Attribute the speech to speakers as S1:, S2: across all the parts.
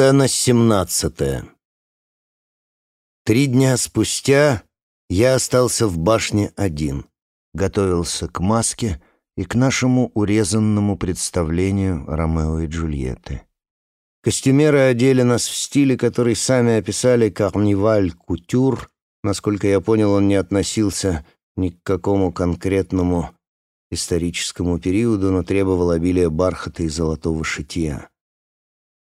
S1: Сцена семнадцатая. Три дня спустя я остался в башне один, готовился к маске и к нашему урезанному представлению Ромео и Джульетты. Костюмеры одели нас в стиле, который сами описали «карниваль-кутюр». Насколько я понял, он не относился ни к какому конкретному историческому периоду, но требовал обилия бархата и золотого шитья.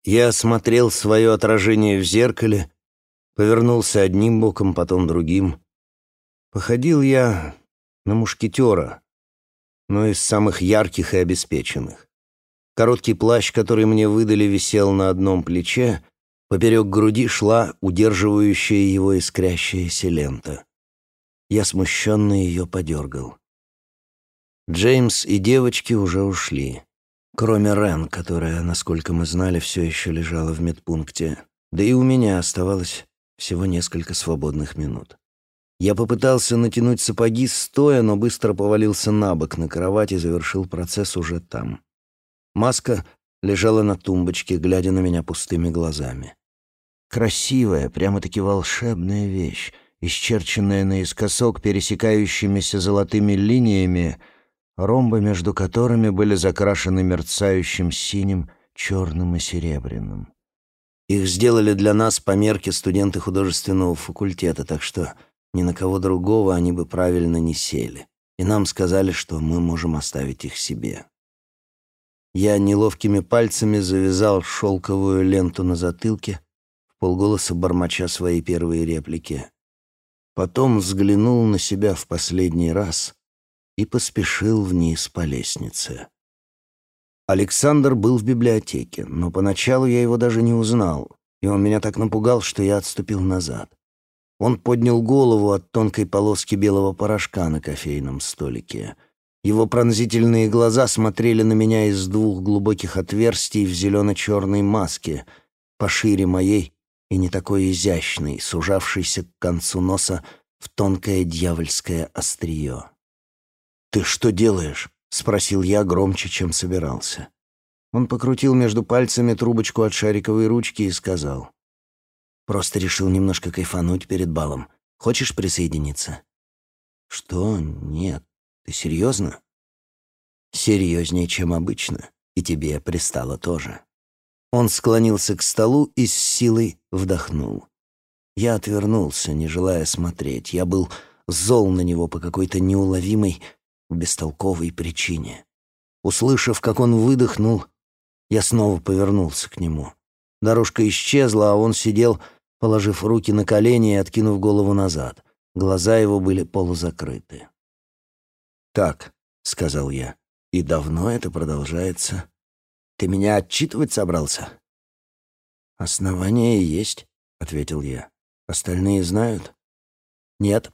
S1: Я осмотрел свое отражение в зеркале, повернулся одним боком, потом другим. Походил я на мушкетера, но из самых ярких и обеспеченных. Короткий плащ, который мне выдали, висел на одном плече, поперек груди шла удерживающая его искрящаяся лента. Я смущенно ее подергал. Джеймс и девочки уже ушли. Кроме Рен, которая, насколько мы знали, все еще лежала в медпункте. Да и у меня оставалось всего несколько свободных минут. Я попытался натянуть сапоги стоя, но быстро повалился на бок на кровать и завершил процесс уже там. Маска лежала на тумбочке, глядя на меня пустыми глазами. Красивая, прямо-таки волшебная вещь, исчерченная наискосок пересекающимися золотыми линиями — ромбы между которыми были закрашены мерцающим синим, черным и серебряным. Их сделали для нас по мерке студенты художественного факультета, так что ни на кого другого они бы правильно не сели. И нам сказали, что мы можем оставить их себе. Я неловкими пальцами завязал шелковую ленту на затылке, в полголоса бормоча свои первые реплики. Потом взглянул на себя в последний раз и поспешил вниз по лестнице. Александр был в библиотеке, но поначалу я его даже не узнал, и он меня так напугал, что я отступил назад. Он поднял голову от тонкой полоски белого порошка на кофейном столике. Его пронзительные глаза смотрели на меня из двух глубоких отверстий в зелено-черной маске, пошире моей и не такой изящной, сужавшейся к концу носа в тонкое дьявольское острие. «Ты что делаешь?» — спросил я громче, чем собирался. Он покрутил между пальцами трубочку от шариковой ручки и сказал. «Просто решил немножко кайфануть перед балом. Хочешь присоединиться?» «Что? Нет. Ты серьезно?» «Серьезнее, чем обычно. И тебе пристало тоже». Он склонился к столу и с силой вдохнул. Я отвернулся, не желая смотреть. Я был зол на него по какой-то неуловимой, бестолковой причине. Услышав, как он выдохнул, я снова повернулся к нему. Дорожка исчезла, а он сидел, положив руки на колени и откинув голову назад. Глаза его были полузакрыты. «Так», — сказал я, — «и давно это продолжается? Ты меня отчитывать собрался?» «Основания есть», — ответил я. «Остальные знают?» «Нет»,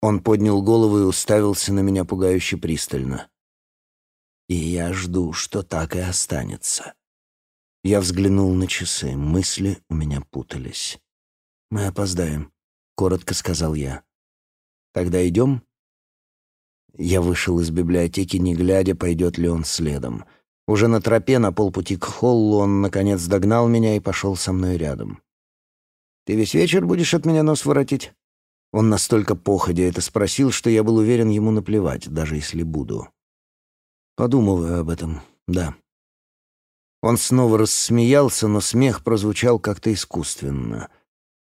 S1: он поднял голову и уставился на меня пугающе пристально. И я жду, что так и останется. Я взглянул на часы, мысли у меня путались. «Мы опоздаем», — коротко сказал я. «Тогда идем?» Я вышел из библиотеки, не глядя, пойдет ли он следом. Уже на тропе, на полпути к холлу, он, наконец, догнал меня и пошел со мной рядом. «Ты весь вечер будешь от меня нос воротить?» Он настолько походя это спросил, что я был уверен ему наплевать, даже если буду. Подумываю об этом, да. Он снова рассмеялся, но смех прозвучал как-то искусственно.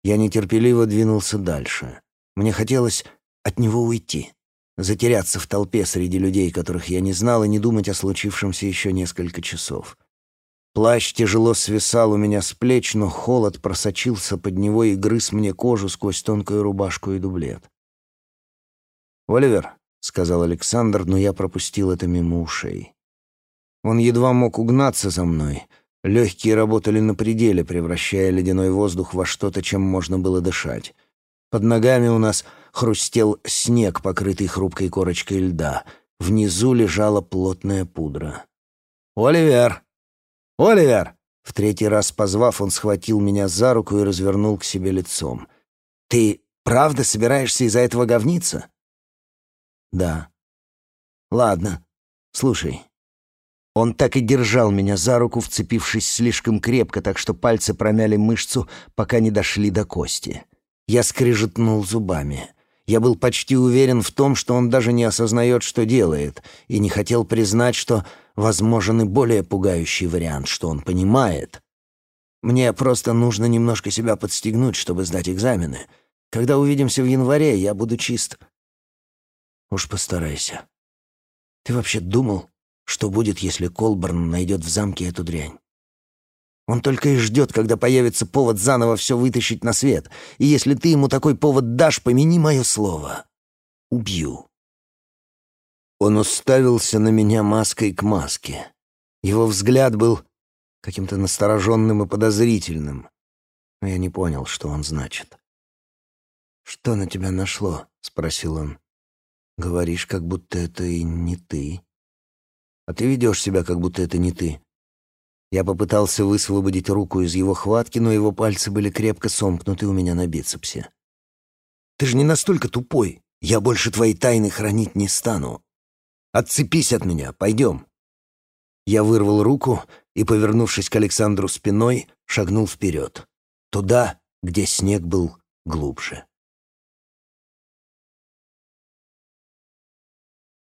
S1: Я нетерпеливо двинулся дальше. Мне хотелось от него уйти, затеряться в толпе среди людей, которых я не знал, и не думать о случившемся еще несколько часов. Плащ тяжело свисал у меня с плеч, но холод просочился под него и грыз мне кожу сквозь тонкую рубашку и дублет. «Оливер», — сказал Александр, но я пропустил это мимо ушей. Он едва мог угнаться за мной. Легкие работали на пределе, превращая ледяной воздух во что-то, чем можно было дышать. Под ногами у нас хрустел снег, покрытый хрупкой корочкой льда. Внизу лежала плотная пудра. «Оливер!» «Оливер!» В третий раз позвав, он схватил меня за руку и развернул к себе лицом. «Ты правда собираешься из-за этого говниться?» «Да». «Ладно. Слушай. Он так и держал меня за руку, вцепившись слишком крепко, так что пальцы промяли мышцу, пока не дошли до кости. Я скрежетнул зубами. Я был почти уверен в том, что он даже не осознает, что делает, и не хотел признать, что возможен и более пугающий вариант, что он понимает. Мне просто нужно немножко себя подстегнуть, чтобы сдать экзамены. Когда увидимся в январе, я буду чист. Уж постарайся. Ты вообще думал, что будет, если Колберн найдет в замке эту дрянь? Он только и ждет, когда появится повод заново все вытащить на свет. И если ты ему такой повод дашь, помяни мое слово. Убью. Он уставился на меня маской к маске. Его взгляд был каким-то настороженным и подозрительным. Но я не понял, что он значит. «Что на тебя нашло?» — спросил он. «Говоришь, как будто это и не ты. А ты ведешь себя, как будто это не ты. Я попытался высвободить руку из его хватки, но его пальцы были крепко сомкнуты у меня на бицепсе. «Ты же не настолько тупой. Я больше твои тайны хранить не стану. Отцепись от меня, пойдем». Я вырвал руку и, повернувшись к Александру спиной, шагнул вперед. Туда, где снег был глубже.